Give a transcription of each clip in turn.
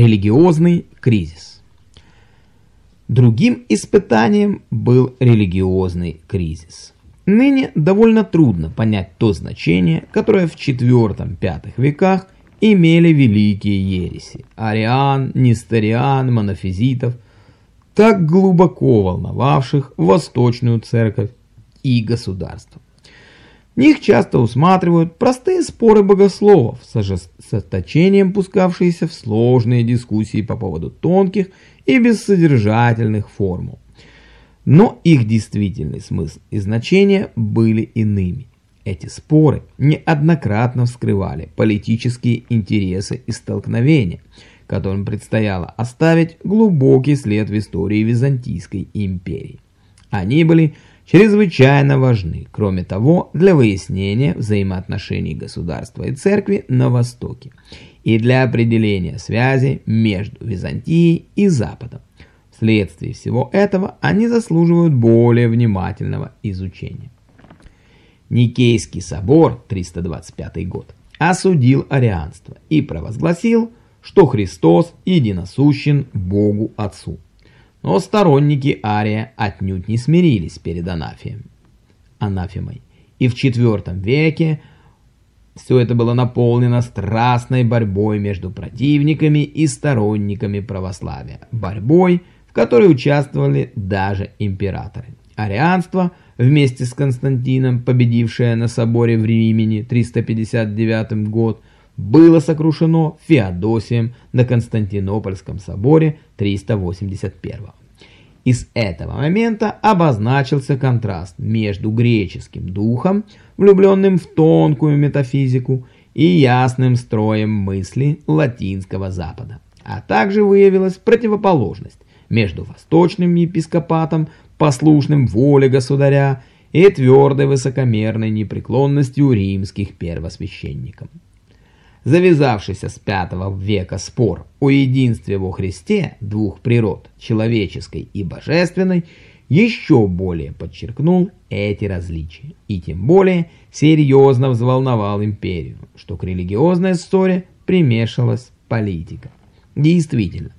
Религиозный кризис. Другим испытанием был религиозный кризис. Ныне довольно трудно понять то значение, которое в IV-V веках имели великие ереси – ариан, несториан, монофизитов, так глубоко волновавших Восточную Церковь и государство. Них часто усматривают простые споры богословов с ожесточением пускавшиеся в сложные дискуссии по поводу тонких и бессодержательных формул. Но их действительный смысл и значение были иными. Эти споры неоднократно вскрывали политические интересы и столкновения, которым предстояло оставить глубокий след в истории Византийской империи. Они были чрезвычайно важны, кроме того, для выяснения взаимоотношений государства и церкви на Востоке и для определения связи между Византией и Западом. Вследствие всего этого они заслуживают более внимательного изучения. Никейский собор 325 год осудил арианство и провозгласил, что Христос единосущен Богу Отцу. Но сторонники Ария отнюдь не смирились перед анафием, анафемой. И в IV веке все это было наполнено страстной борьбой между противниками и сторонниками православия. Борьбой, в которой участвовали даже императоры. Арианство, вместе с Константином, победившее на соборе в Римени 359 год, было сокрушено Феодосием на Константинопольском соборе 381. Из этого момента обозначился контраст между греческим духом, влюбленным в тонкую метафизику, и ясным строем мысли латинского Запада. А также выявилась противоположность между восточным епископатом, послушным воле государя, и твердой высокомерной непреклонностью римских первосвященников завязавшийся с V века спор о единстве во Христе двух природ, человеческой и божественной, еще более подчеркнул эти различия и тем более серьезно взволновал империю, что к религиозной ссоре примешалась политика. Действительно,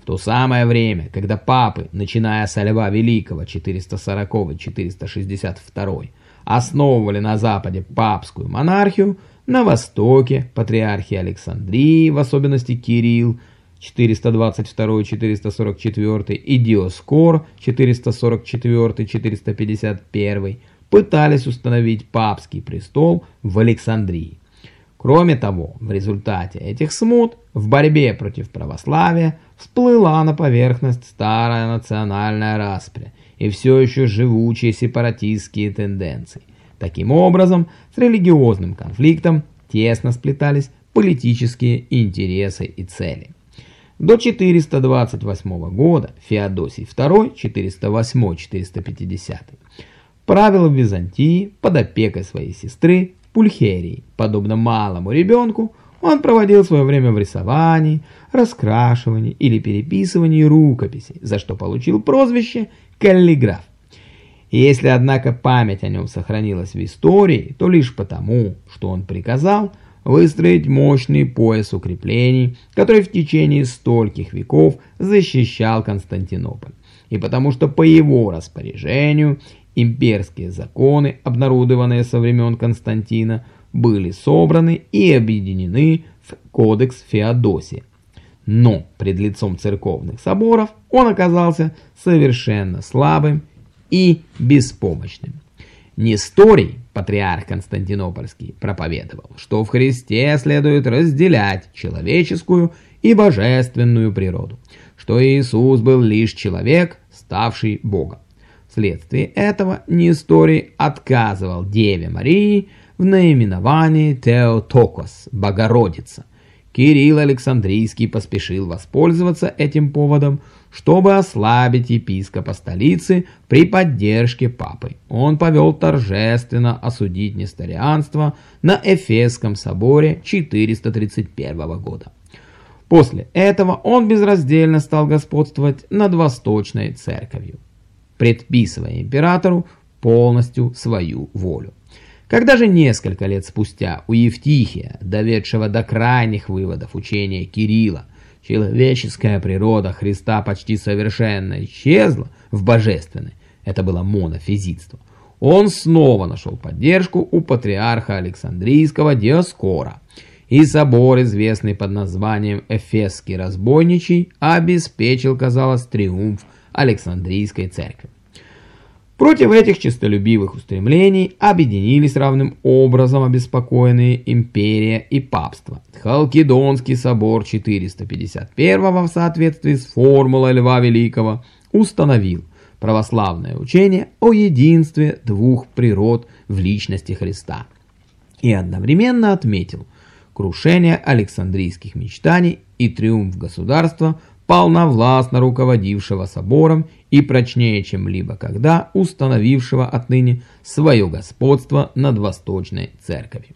в то самое время, когда папы, начиная с Льва Великого 440-462, основывали на Западе папскую монархию, на востоке патриархи Александрии, в особенности Кирилл, 422-444 и Диоскор 444-451 пытались установить папский престол в Александрии. Кроме того, в результате этих смут в борьбе против православия всплыла на поверхность старая национальная распря и все еще живучие сепаратистские тенденции. Таким образом, с религиозным конфликтом тесно сплетались политические интересы и цели. До 428 года Феодосий II 408-450 правил в Византии под опекой своей сестры Пульхерии. Подобно малому ребенку, он проводил свое время в рисовании, раскрашивании или переписывании рукописей, за что получил прозвище «каллиграф». Если, однако, память о нем сохранилась в истории, то лишь потому, что он приказал выстроить мощный пояс укреплений, который в течение стольких веков защищал Константинополь. И потому что по его распоряжению имперские законы, обнародованные со времен Константина, были собраны и объединены в Кодекс Феодосия. Но пред лицом церковных соборов он оказался совершенно слабым и беспомощным. Несторий, патриарх Константинопольский, проповедовал, что в Христе следует разделять человеческую и божественную природу, что Иисус был лишь человек, ставший Богом. Вследствие этого Несторий отказывал Деве Марии в наименовании Теотокос, Богородица. Кирилл Александрийский поспешил воспользоваться этим поводом, чтобы ослабить епископа столицы при поддержке папы. Он повел торжественно осудить несторианство на Эфесском соборе 431 года. После этого он безраздельно стал господствовать над Восточной Церковью, предписывая императору полностью свою волю. Когда же несколько лет спустя у Евтихия, доведшего до крайних выводов учения Кирилла, человеческая природа Христа почти совершенно исчезла в божественной, это было монофизитство, он снова нашел поддержку у патриарха Александрийского Диоскора, и собор, известный под названием Эфесский разбойничий, обеспечил, казалось, триумф Александрийской церкви. Против этих честолюбивых устремлений объединились равным образом обеспокоенные империя и папство. Халкидонский собор 451 в соответствии с формулой Льва Великого установил православное учение о единстве двух природ в личности Христа и одновременно отметил крушение Александрийских мечтаний и триумф государства – полновластно руководившего собором и прочнее чем-либо когда установившего отныне свое господство над Восточной Церковью.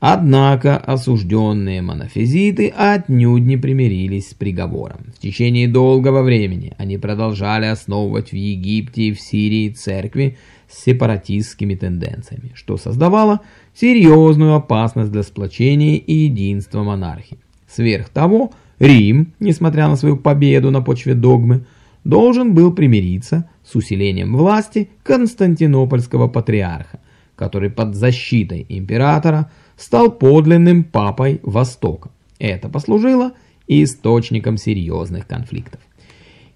Однако осужденные монофизиты отнюдь не примирились с приговором. В течение долгого времени они продолжали основывать в Египте и в Сирии церкви с сепаратистскими тенденциями, что создавало серьезную опасность для сплочения и единства монархии. Сверх того, Рим, несмотря на свою победу на почве догмы, должен был примириться с усилением власти Константинопольского патриарха, который под защитой императора стал подлинным папой Востока. Это послужило источником серьезных конфликтов.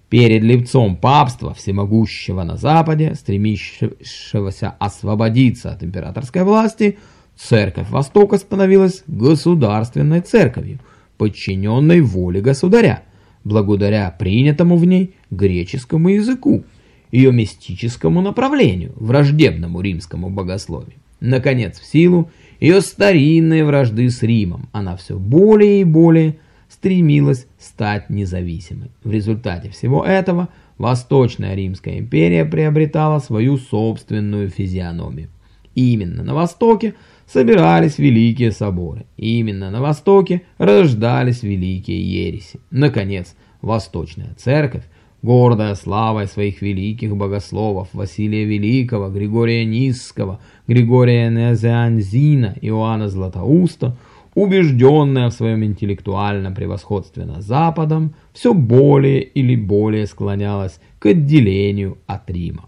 Перед лицом папства, всемогущего на Западе, стремившегося освободиться от императорской власти, церковь Востока становилась государственной церковью – подчиненной воле государя, благодаря принятому в ней греческому языку, ее мистическому направлению, враждебному римскому богословию. Наконец, в силу ее старинной вражды с Римом, она все более и более стремилась стать независимой. В результате всего этого Восточная Римская империя приобретала свою собственную физиономию. Именно на Востоке собирались великие соборы. Именно на Востоке рождались великие ереси. Наконец, Восточная Церковь, гордая славой своих великих богословов Василия Великого, Григория Низского, Григория Незианзина, Иоанна Златоуста, убежденная в своем интеллектуальном превосходстве над Западом, все более или более склонялась к отделению от Рима.